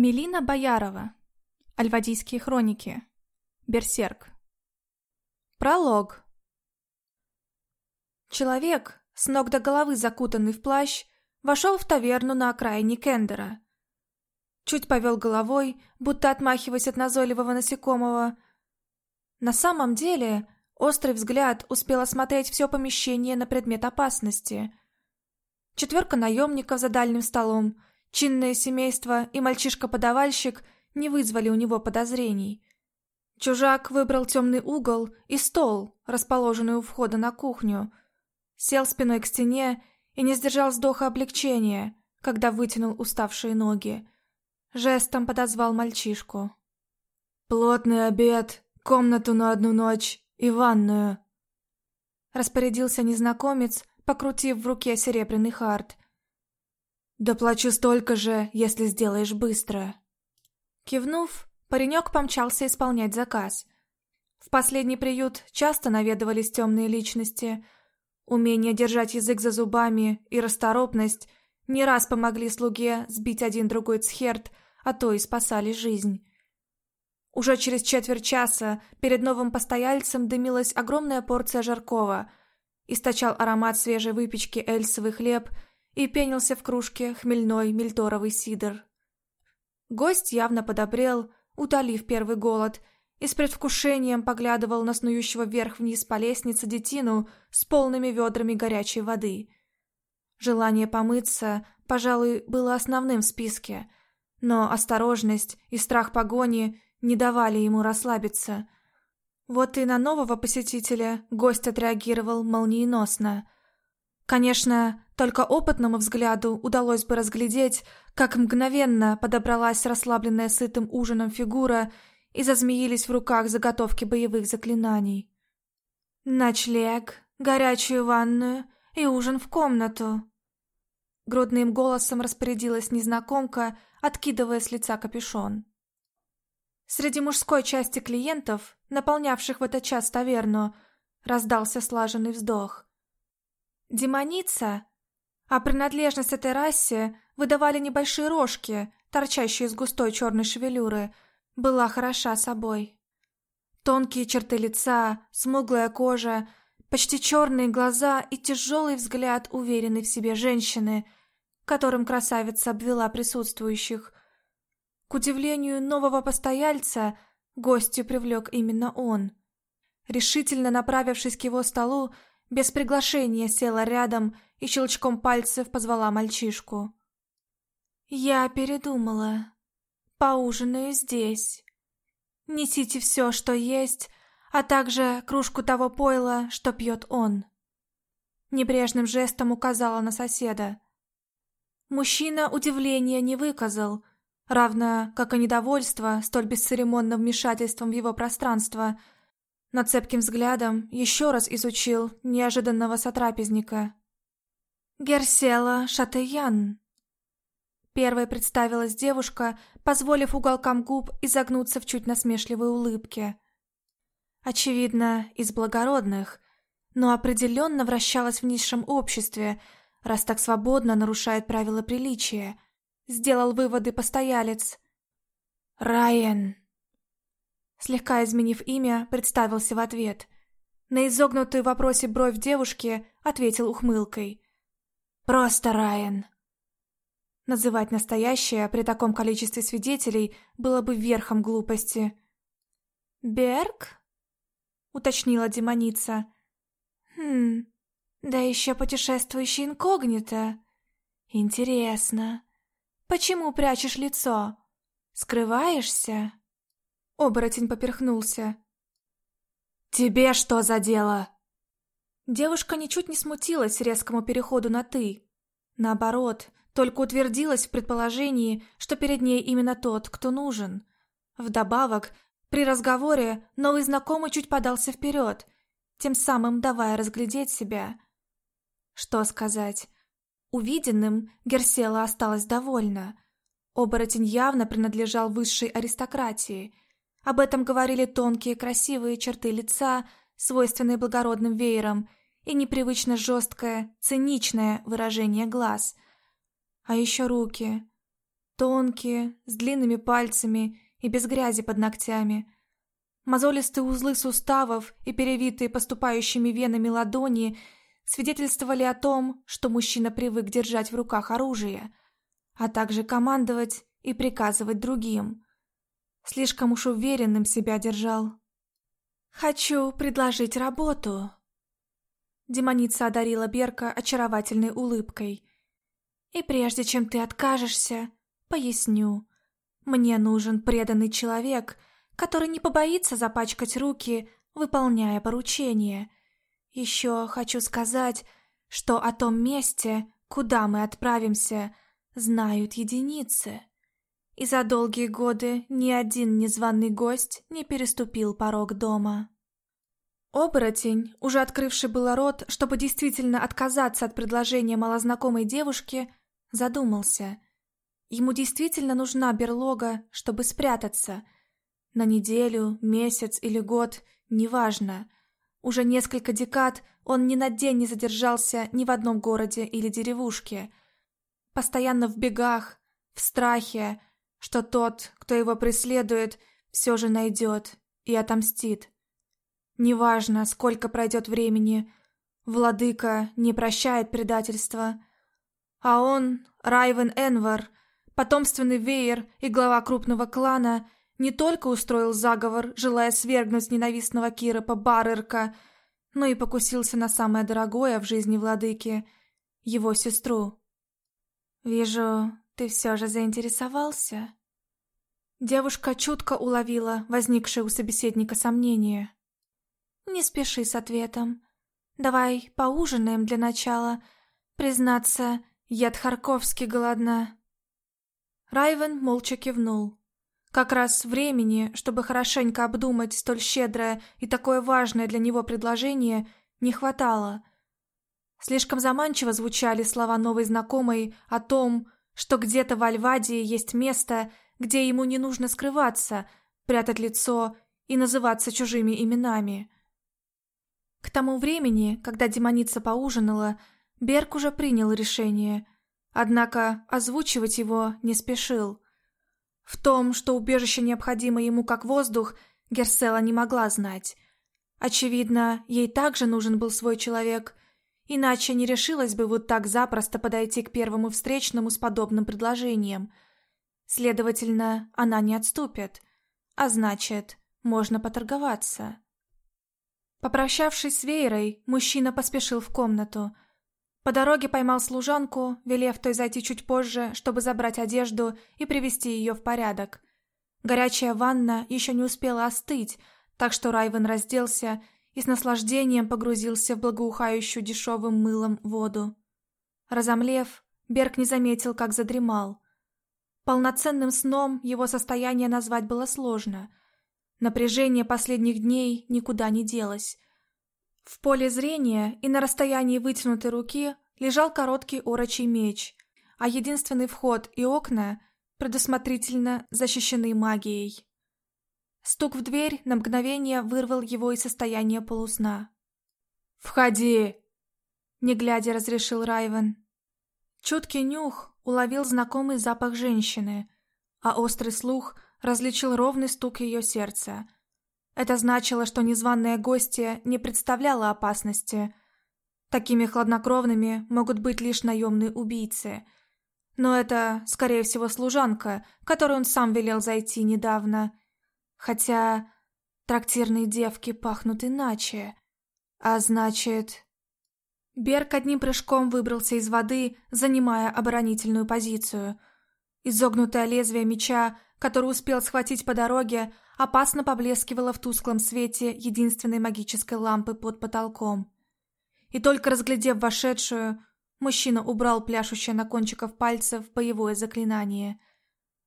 Мелина Боярова. Альвадийские хроники. Берсерк. Пролог. Человек, с ног до головы закутанный в плащ, вошел в таверну на окраине Кендера. Чуть повел головой, будто отмахиваясь от назойливого насекомого. На самом деле, острый взгляд успел осмотреть все помещение на предмет опасности. Четверка наемников за дальним столом — Чинное семейство и мальчишка-подавальщик не вызвали у него подозрений. Чужак выбрал темный угол и стол, расположенный у входа на кухню. Сел спиной к стене и не сдержал вздоха облегчения, когда вытянул уставшие ноги. Жестом подозвал мальчишку. «Плотный обед, комнату на одну ночь и ванную», распорядился незнакомец, покрутив в руке серебряный хард – «Доплачу столько же, если сделаешь быстро». Кивнув, паренек помчался исполнять заказ. В последний приют часто наведывались темные личности. Умение держать язык за зубами и расторопность не раз помогли слуге сбить один-другой цхерт, а то и спасали жизнь. Уже через четверть часа перед новым постояльцем дымилась огромная порция жаркого, источал аромат свежей выпечки эльсовый хлеб – и пенился в кружке хмельной мельторовый сидр. Гость явно подобрел, утолив первый голод, и с предвкушением поглядывал на снующего вверх-вниз по лестнице детину с полными ведрами горячей воды. Желание помыться, пожалуй, было основным в списке, но осторожность и страх погони не давали ему расслабиться. Вот и на нового посетителя гость отреагировал молниеносно – Конечно, только опытному взгляду удалось бы разглядеть, как мгновенно подобралась расслабленная сытым ужином фигура и зазмеились в руках заготовки боевых заклинаний. «Ночлег, горячую ванную и ужин в комнату», грудным голосом распорядилась незнакомка, откидывая с лица капюшон. Среди мужской части клиентов, наполнявших в этот час таверну, раздался слаженный вздох. Демоница, а принадлежность этой расе выдавали небольшие рожки, торчащие из густой черной шевелюры, была хороша собой. Тонкие черты лица, смуглая кожа, почти черные глаза и тяжелый взгляд уверенной в себе женщины, которым красавица обвела присутствующих. К удивлению нового постояльца, гостью привлек именно он. Решительно направившись к его столу, без приглашения села рядом и щелчком пальцев позвала мальчишку. «Я передумала. Поужинаю здесь. Несите все, что есть, а также кружку того пойла, что пьет он». Небрежным жестом указала на соседа. Мужчина удивления не выказал, равно как и недовольство столь бесцеремонным вмешательством в его пространство – но цепким взглядом еще раз изучил неожиданного сотрапезника. «Герсела Шатеян». Первой представилась девушка, позволив уголкам губ изогнуться в чуть насмешливой улыбке. Очевидно, из благородных, но определенно вращалась в низшем обществе, раз так свободно нарушает правила приличия. Сделал выводы постоялец. «Райан». Слегка изменив имя, представился в ответ. На изогнутую в вопросе бровь девушки ответил ухмылкой. «Просто Райан». Называть настоящее при таком количестве свидетелей было бы верхом глупости. «Берг?» — уточнила демоница. «Хм, да еще путешествующий инкогнито. Интересно, почему прячешь лицо? Скрываешься?» Оборотень поперхнулся. «Тебе что за дело?» Девушка ничуть не смутилась резкому переходу на «ты». Наоборот, только утвердилась в предположении, что перед ней именно тот, кто нужен. Вдобавок, при разговоре новый знакомый чуть подался вперед, тем самым давая разглядеть себя. Что сказать? Увиденным Герсела осталась довольна. Оборотень явно принадлежал высшей аристократии – об этом говорили тонкие красивые черты лица, свойственные благородным веерам, и непривычно жесткое, циничное выражение глаз. А еще руки. Тонкие, с длинными пальцами и без грязи под ногтями. Мозолистые узлы суставов и перевитые поступающими венами ладони свидетельствовали о том, что мужчина привык держать в руках оружие, а также командовать и приказывать другим. Слишком уж уверенным себя держал. «Хочу предложить работу», Демоница одарила Берка очаровательной улыбкой. «И прежде чем ты откажешься, поясню. Мне нужен преданный человек, который не побоится запачкать руки, выполняя поручение. Еще хочу сказать, что о том месте, куда мы отправимся, знают единицы. И за долгие годы ни один незваный гость не переступил порог дома». Оборотень, уже открывший было рот, чтобы действительно отказаться от предложения малознакомой девушки, задумался. Ему действительно нужна берлога, чтобы спрятаться. На неделю, месяц или год, неважно. Уже несколько декад он ни на день не задержался ни в одном городе или деревушке. Постоянно в бегах, в страхе, что тот, кто его преследует, все же найдет и отомстит. Неважно, сколько пройдет времени, владыка не прощает предательства. А он, Райвен Энвар, потомственный веер и глава крупного клана, не только устроил заговор, желая свергнуть ненавистного Киропа Барырка, но и покусился на самое дорогое в жизни владыки — его сестру. «Вижу, ты все же заинтересовался?» Девушка чутко уловила возникшее у собеседника сомнение. Не спеши с ответом. Давай поужинаем для начала. Признаться, я Тхарковски голодна. Райвен молча кивнул. Как раз времени, чтобы хорошенько обдумать столь щедрое и такое важное для него предложение, не хватало. Слишком заманчиво звучали слова новой знакомой о том, что где-то в Альвадии есть место, где ему не нужно скрываться, прятать лицо и называться чужими именами. К тому времени, когда демоница поужинала, Берг уже принял решение, однако озвучивать его не спешил. В том, что убежище необходимо ему как воздух, Герсела не могла знать. Очевидно, ей также нужен был свой человек, иначе не решилась бы вот так запросто подойти к первому встречному с подобным предложением. Следовательно, она не отступит, а значит, можно поторговаться. Попрощавшись с Вейрой, мужчина поспешил в комнату. По дороге поймал служанку, велев той зайти чуть позже, чтобы забрать одежду и привести ее в порядок. Горячая ванна еще не успела остыть, так что Райвен разделся и с наслаждением погрузился в благоухающую дешевым мылом воду. Разомлев, Берг не заметил, как задремал. Полноценным сном его состояние назвать было сложно — Напряжение последних дней никуда не делось. В поле зрения и на расстоянии вытянутой руки лежал короткий орочий меч, а единственный вход и окна предусмотрительно защищены магией. Стук в дверь на мгновение вырвал его из состояния полусна. «Входи!» Не глядя, разрешил Райвен. Чуткий нюх уловил знакомый запах женщины, а острый слух — различил ровный стук ее сердца. Это значило, что незваная гостья не представляла опасности. Такими хладнокровными могут быть лишь наемные убийцы. Но это, скорее всего, служанка, которую он сам велел зайти недавно. Хотя трактирные девки пахнут иначе. А значит... Берг одним прыжком выбрался из воды, занимая оборонительную позицию. Изогнутое лезвие меча который успел схватить по дороге, опасно поблескивала в тусклом свете единственной магической лампы под потолком. И только разглядев вошедшую, мужчина убрал пляшущее на кончиках пальцев боевое заклинание,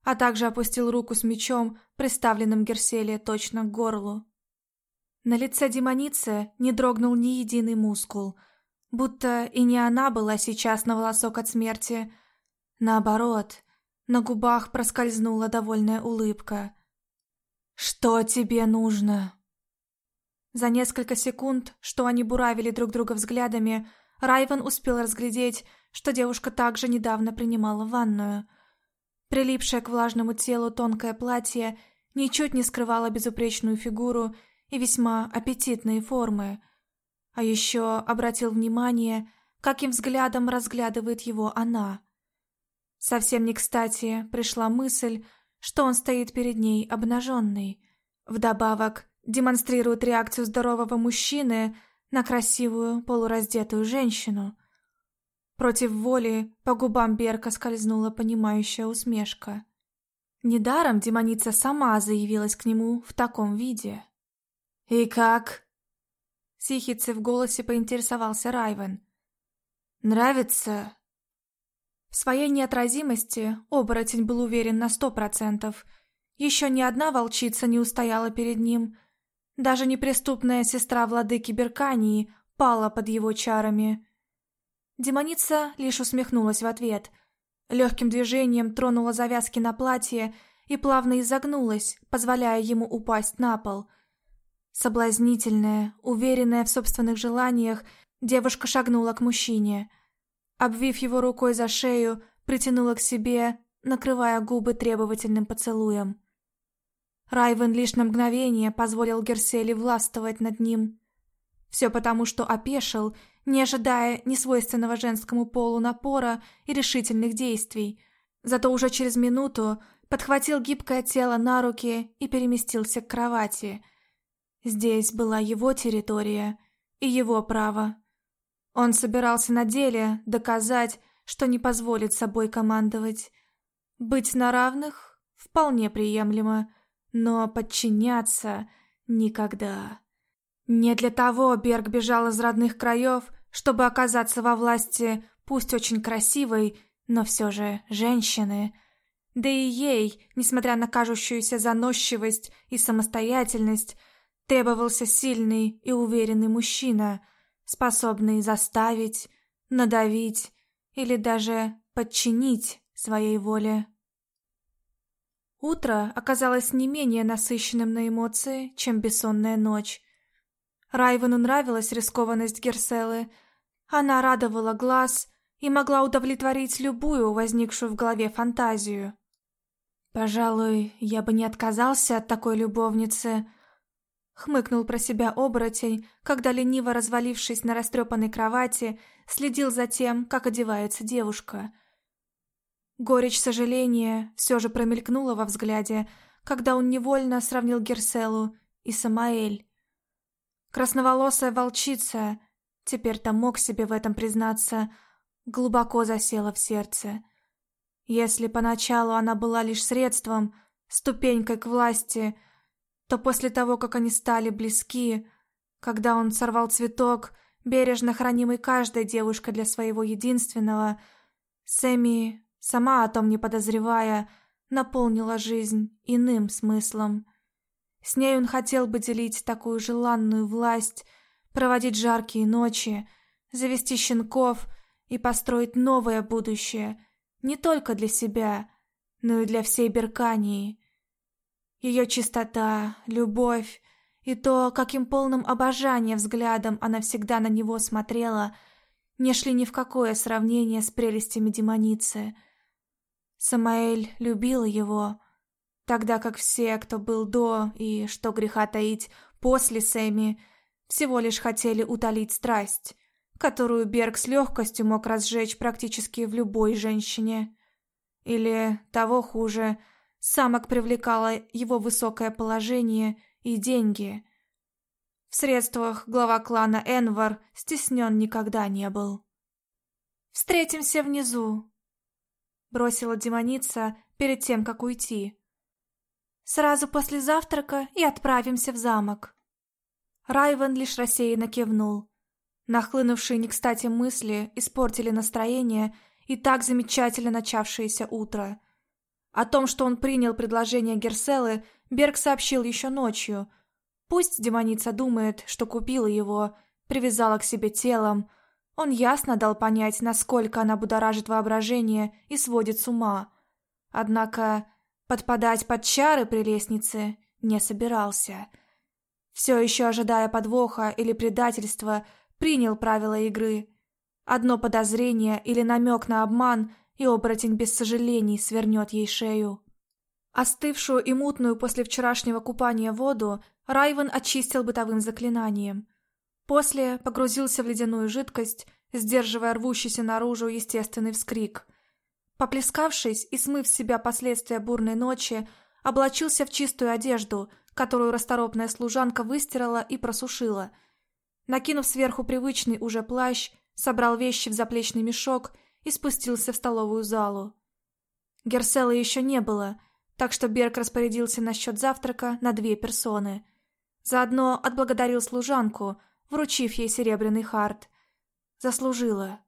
а также опустил руку с мечом, приставленным Герселия точно к горлу. На лице демоницы не дрогнул ни единый мускул, будто и не она была сейчас на волосок от смерти. Наоборот, на губах проскользнула довольная улыбка. «Что тебе нужно?» За несколько секунд, что они буравили друг друга взглядами, Райвен успел разглядеть, что девушка также недавно принимала ванную. Прилипшее к влажному телу тонкое платье ничуть не скрывало безупречную фигуру и весьма аппетитные формы. А еще обратил внимание, каким взглядом разглядывает его она. Совсем не кстати пришла мысль, что он стоит перед ней обнаженный. Вдобавок демонстрирует реакцию здорового мужчины на красивую полураздетую женщину. Против воли по губам Берка скользнула понимающая усмешка. Недаром демоница сама заявилась к нему в таком виде. «И как?» Сихицы в голосе поинтересовался Райвен. «Нравится?» В своей неотразимости оборотень был уверен на сто процентов. Еще ни одна волчица не устояла перед ним. Даже неприступная сестра владыки Беркании пала под его чарами. Демоница лишь усмехнулась в ответ. Легким движением тронула завязки на платье и плавно изогнулась, позволяя ему упасть на пол. Соблазнительная, уверенная в собственных желаниях, девушка шагнула к мужчине – Обвив его рукой за шею, притянула к себе, накрывая губы требовательным поцелуем. Райвен лишь на мгновение позволил Герселе властвовать над ним. Все потому, что опешил, не ожидая несвойственного женскому полу напора и решительных действий. Зато уже через минуту подхватил гибкое тело на руки и переместился к кровати. Здесь была его территория и его право. Он собирался на деле доказать, что не позволит собой командовать. Быть на равных вполне приемлемо, но подчиняться никогда. Не для того Берг бежал из родных краев, чтобы оказаться во власти пусть очень красивой, но все же женщины. Да и ей, несмотря на кажущуюся заносчивость и самостоятельность, требовался сильный и уверенный мужчина, способный заставить, надавить или даже подчинить своей воле. Утро оказалось не менее насыщенным на эмоции, чем бессонная ночь. Райвену нравилась рискованность Герселы. Она радовала глаз и могла удовлетворить любую возникшую в голове фантазию. Пожалуй, я бы не отказался от такой любовницы, Хмыкнул про себя оборотень, когда, лениво развалившись на растрепанной кровати, следил за тем, как одевается девушка. Горечь сожаления все же промелькнула во взгляде, когда он невольно сравнил Герселу и Самаэль. Красноволосая волчица, теперь-то мог себе в этом признаться, глубоко засела в сердце. Если поначалу она была лишь средством, ступенькой к власти – то после того, как они стали близки, когда он сорвал цветок, бережно хранимый каждой девушкой для своего единственного, Сэмми, сама о том не подозревая, наполнила жизнь иным смыслом. С ней он хотел бы делить такую желанную власть, проводить жаркие ночи, завести щенков и построить новое будущее не только для себя, но и для всей Беркании. Ее чистота, любовь и то, каким полным обожания взглядом она всегда на него смотрела, не шли ни в какое сравнение с прелестями демоницы. Самаэль любила его, тогда как все, кто был до и, что греха таить, после Сэмми, всего лишь хотели утолить страсть, которую Берг с легкостью мог разжечь практически в любой женщине. Или, того хуже – Самок привлекало его высокое положение и деньги. В средствах глава клана Энвар стеснен никогда не был. «Встретимся внизу», — бросила демоница перед тем, как уйти. «Сразу после завтрака и отправимся в замок». Райвен лишь рассеянно кивнул. Нахлынувшие не кстати мысли испортили настроение и так замечательно начавшееся утро — о том, что он принял предложение Герселы, Берг сообщил еще ночью. Пусть демоница думает, что купила его, привязала к себе телом. Он ясно дал понять, насколько она будоражит воображение и сводит с ума. Однако подпадать под чары при лестнице не собирался. Все еще ожидая подвоха или предательства, принял правила игры. Одно подозрение или намек на обман, и оборотень без сожалений свернет ей шею. Остывшую и мутную после вчерашнего купания воду Райвен очистил бытовым заклинанием. После погрузился в ледяную жидкость, сдерживая рвущийся наружу естественный вскрик. Поплескавшись и смыв с себя последствия бурной ночи, облачился в чистую одежду, которую расторопная служанка выстирала и просушила. Накинув сверху привычный уже плащ, собрал вещи в заплечный мешок и спустился в столовую залу. Герселы еще не было, так что Берг распорядился насчет завтрака на две персоны. Заодно отблагодарил служанку, вручив ей серебряный хард. Заслужила.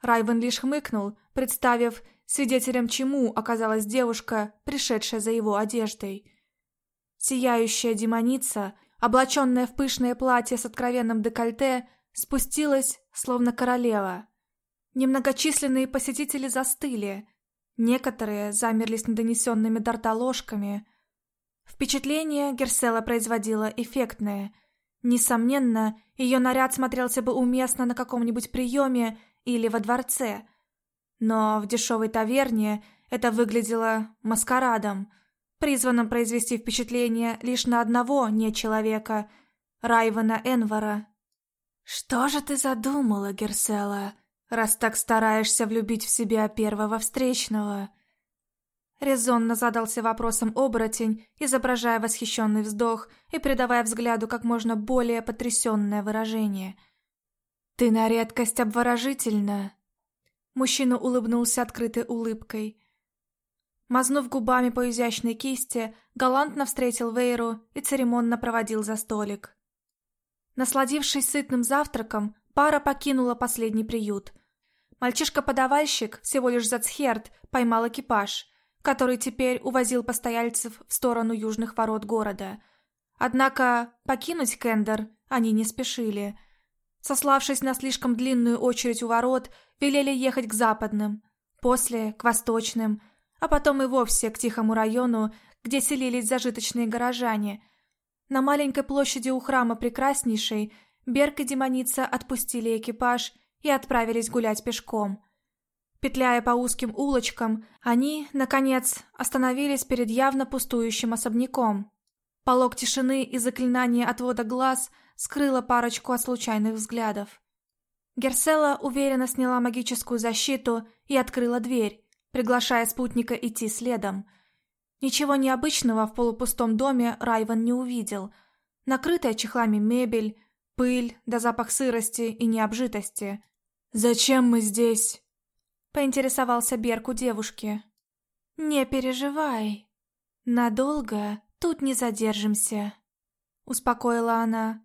Райвен лишь хмыкнул, представив, свидетелем чему оказалась девушка, пришедшая за его одеждой. Сияющая демоница, облаченная в пышное платье с откровенным декольте, спустилась, словно королева. Немногочисленные посетители застыли, некоторые замерли с недонесенными до рта ложками. Впечатление Герсела производила эффектное. Несомненно, ее наряд смотрелся бы уместно на каком-нибудь приеме или во дворце. Но в дешевой таверне это выглядело маскарадом, призванным произвести впечатление лишь на одного не человека — Райвана Энвара. «Что же ты задумала, Герсела?» Раз так стараешься влюбить в себя первого встречного?» Резонно задался вопросом оборотень, изображая восхищенный вздох и придавая взгляду как можно более потрясенное выражение. «Ты на редкость обворожительна!» Мужчина улыбнулся открытой улыбкой. Мазнув губами по изящной кисти, галантно встретил Вейру и церемонно проводил за столик. Насладившись сытным завтраком, пара покинула последний приют, Мальчишка-подавальщик, всего лишь Зацхерт, поймал экипаж, который теперь увозил постояльцев в сторону южных ворот города. Однако покинуть Кендер они не спешили. Сославшись на слишком длинную очередь у ворот, велели ехать к западным, после – к восточным, а потом и вовсе к тихому району, где селились зажиточные горожане. На маленькой площади у храма Прекраснейшей Берг и Демоница отпустили экипаж и отправились гулять пешком. Петляя по узким улочкам, они, наконец, остановились перед явно пустующим особняком. Полог тишины и заклинание отвода глаз скрыло парочку от случайных взглядов. Герсела уверенно сняла магическую защиту и открыла дверь, приглашая спутника идти следом. Ничего необычного в полупустом доме Райван не увидел. Накрытая чехлами мебель, пыль да запах сырости и необжитости. «Зачем мы здесь?» — поинтересовался Берк у девушки. «Не переживай. Надолго тут не задержимся», — успокоила она.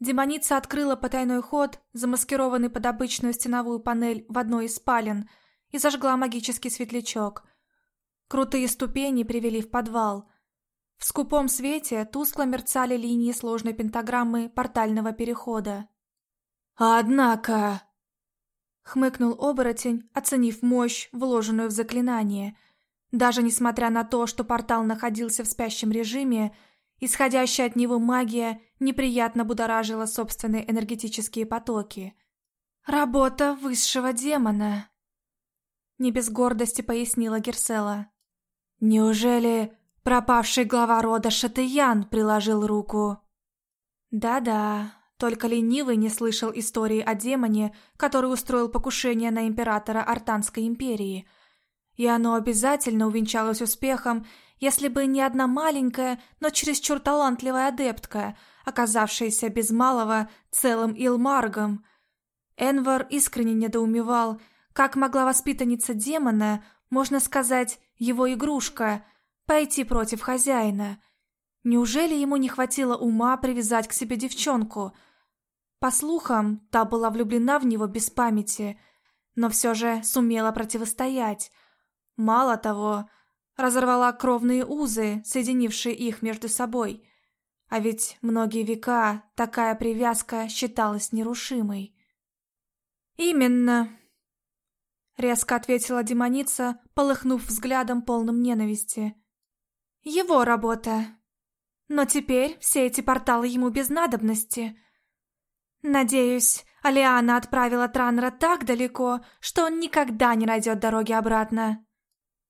Демоница открыла потайной ход, замаскированный под обычную стеновую панель в одной из спален, и зажгла магический светлячок. Крутые ступени привели в подвал. В скупом свете тускло мерцали линии сложной пентаграммы портального перехода. «Однако...» Хмыкнул оборотень, оценив мощь, вложенную в заклинание. Даже несмотря на то, что портал находился в спящем режиме, исходящая от него магия неприятно будоражила собственные энергетические потоки. «Работа высшего демона», — не без гордости пояснила Герсела. «Неужели пропавший глава рода Шатыян приложил руку?» «Да-да, только ленивый не слышал истории о демоне, который устроил покушение на императора Артанской империи. И оно обязательно увенчалось успехом, если бы не одна маленькая, но чересчур талантливая адептка, оказавшаяся без малого целым Илмаргом. Энвар искренне недоумевал, как могла воспитанница демона, можно сказать, его игрушка, пойти против хозяина. Неужели ему не хватило ума привязать к себе девчонку – по слухам, та была влюблена в него без памяти, но все же сумела противостоять. Мало того, разорвала кровные узы, соединившие их между собой. А ведь многие века такая привязка считалась нерушимой. «Именно», — резко ответила демоница, полыхнув взглядом полным ненависти. «Его работа. Но теперь все эти порталы ему без надобности». Надеюсь, Алиана отправила Транера так далеко, что он никогда не найдет дороги обратно.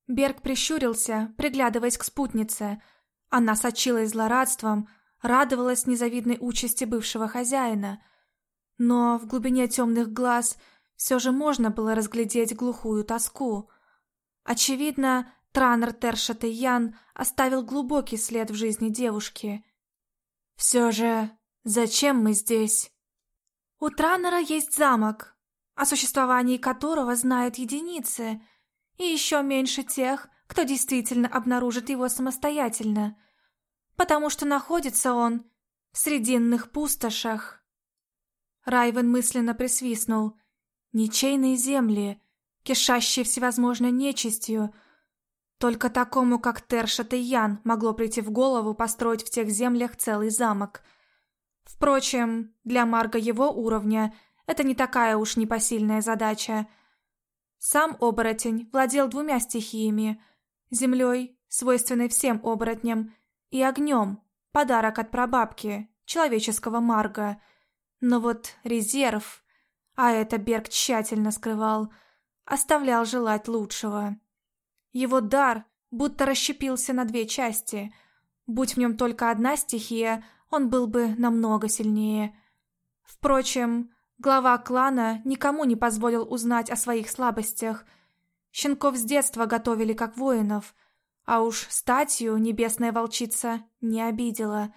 Берг прищурился, приглядываясь к спутнице. Она сочилась злорадством, радовалась незавидной участи бывшего хозяина. Но в глубине темных глаз все же можно было разглядеть глухую тоску. Очевидно, Транер Тершатаян оставил глубокий след в жизни девушки. «Все же, зачем мы здесь?» У Транера есть замок, о существовании которого знают единицы, и еще меньше тех, кто действительно обнаружит его самостоятельно, потому что находится он в срединных пустошах. Райвен мысленно присвистнул. Ничейные земли, кишащие всевозможной нечистью, только такому, как Тершат и Ян, могло прийти в голову построить в тех землях целый замок — Впрочем, для Марга его уровня это не такая уж непосильная задача. Сам оборотень владел двумя стихиями – землей, свойственной всем оборотням, и огнем, подарок от прабабки, человеческого Марга. Но вот резерв, а это Берг тщательно скрывал, оставлял желать лучшего. Его дар будто расщепился на две части. Будь в нем только одна стихия – он был бы намного сильнее. Впрочем, глава клана никому не позволил узнать о своих слабостях. Щенков с детства готовили как воинов, а уж статью небесная волчица не обидела.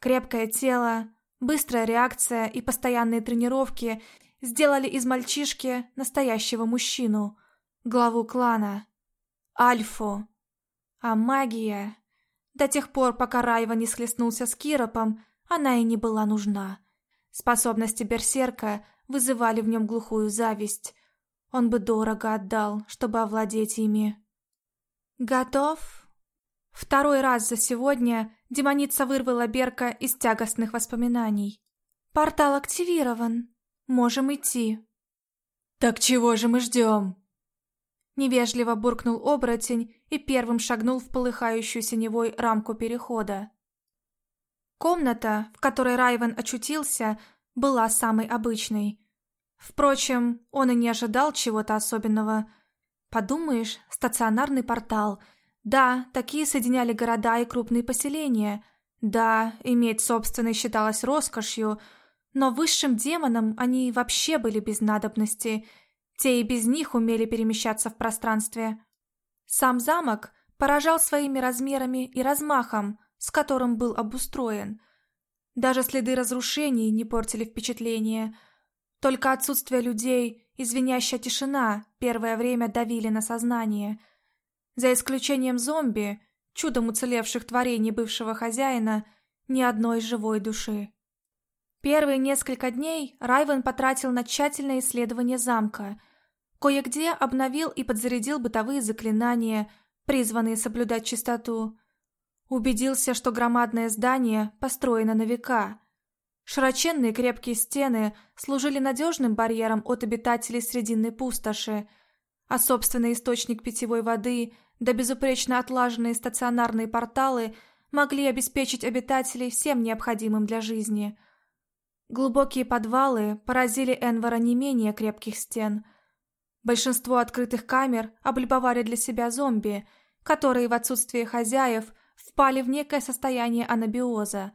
Крепкое тело, быстрая реакция и постоянные тренировки сделали из мальчишки настоящего мужчину, главу клана, Альфу. А магия... До тех пор, пока Райва не схлестнулся с Киропом, она и не была нужна. Способности берсерка вызывали в нем глухую зависть. Он бы дорого отдал, чтобы овладеть ими. «Готов?» Второй раз за сегодня демоница вырвала Берка из тягостных воспоминаний. «Портал активирован. Можем идти». «Так чего же мы ждем?» Невежливо буркнул оборотень и первым шагнул в полыхающую синевой рамку перехода. Комната, в которой Райвен очутился, была самой обычной. Впрочем, он и не ожидал чего-то особенного. Подумаешь, стационарный портал. Да, такие соединяли города и крупные поселения. Да, иметь собственный считалось роскошью, но высшим демонам они вообще были без надобности – те и без них умели перемещаться в пространстве. Сам замок поражал своими размерами и размахом, с которым был обустроен. Даже следы разрушений не портили впечатление. Только отсутствие людей и звенящая тишина первое время давили на сознание. За исключением зомби, чудом уцелевших творений бывшего хозяина, ни одной живой души. Первые несколько дней Райвен потратил на тщательное исследование замка – Кое-где обновил и подзарядил бытовые заклинания, призванные соблюдать чистоту. Убедился, что громадное здание построено на века. Широченные крепкие стены служили надежным барьером от обитателей Срединной пустоши, а собственный источник питьевой воды да безупречно отлаженные стационарные порталы могли обеспечить обитателей всем необходимым для жизни. Глубокие подвалы поразили Энвара не менее крепких стен – Большинство открытых камер облюбовали для себя зомби, которые в отсутствие хозяев впали в некое состояние анабиоза.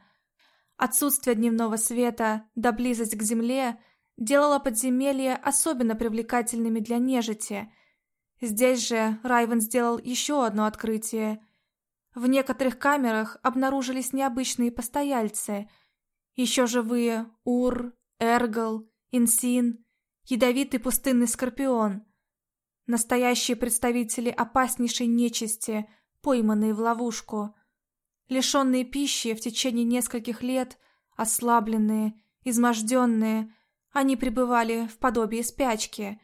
Отсутствие дневного света да близость к земле делало подземелья особенно привлекательными для нежити. Здесь же Райвен сделал еще одно открытие. В некоторых камерах обнаружились необычные постояльцы, еще живые Ур, Эргл, Инсин ядовитый пустынный скорпион. Настоящие представители опаснейшей нечисти, пойманные в ловушку. Лишенные пищи в течение нескольких лет, ослабленные, изможденные, они пребывали в подобии спячки.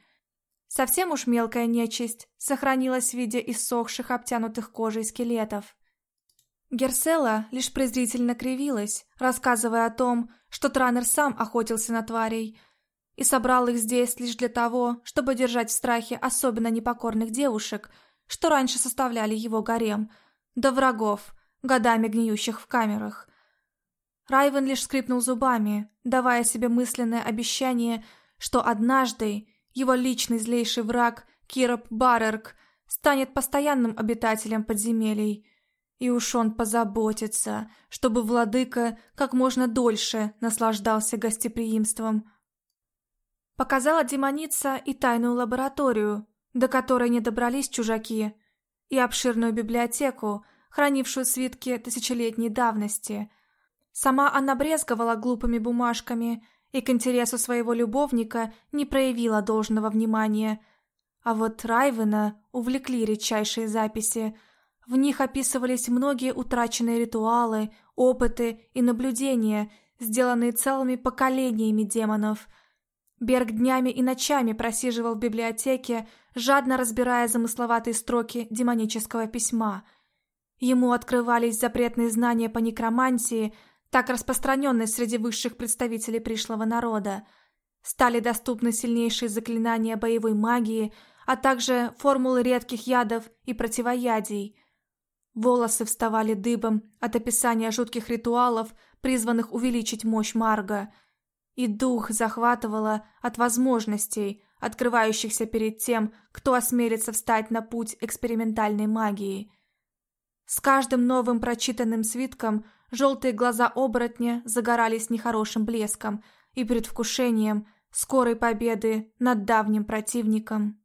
Совсем уж мелкая нечисть сохранилась в виде иссохших обтянутых кожей скелетов. Герсела лишь презрительно кривилась, рассказывая о том, что Транер сам охотился на тварей – и собрал их здесь лишь для того, чтобы держать в страхе особенно непокорных девушек, что раньше составляли его гарем, до врагов, годами гниющих в камерах. Райвен лишь скрипнул зубами, давая себе мысленное обещание, что однажды его личный злейший враг Кироп Барерк станет постоянным обитателем подземелий, и уж он позаботится, чтобы владыка как можно дольше наслаждался гостеприимством. Показала демоница и тайную лабораторию, до которой не добрались чужаки, и обширную библиотеку, хранившую свитки тысячелетней давности. Сама она брезговала глупыми бумажками и к интересу своего любовника не проявила должного внимания. А вот Райвена увлекли редчайшие записи. В них описывались многие утраченные ритуалы, опыты и наблюдения, сделанные целыми поколениями демонов – Берг днями и ночами просиживал в библиотеке, жадно разбирая замысловатые строки демонического письма. Ему открывались запретные знания по некромантии, так распространенные среди высших представителей пришлого народа. Стали доступны сильнейшие заклинания боевой магии, а также формулы редких ядов и противоядий. Волосы вставали дыбом от описания жутких ритуалов, призванных увеличить мощь Марга – и дух захватывало от возможностей, открывающихся перед тем, кто осмелится встать на путь экспериментальной магии. С каждым новым прочитанным свитком желтые глаза оборотня загорались нехорошим блеском и предвкушением скорой победы над давним противником.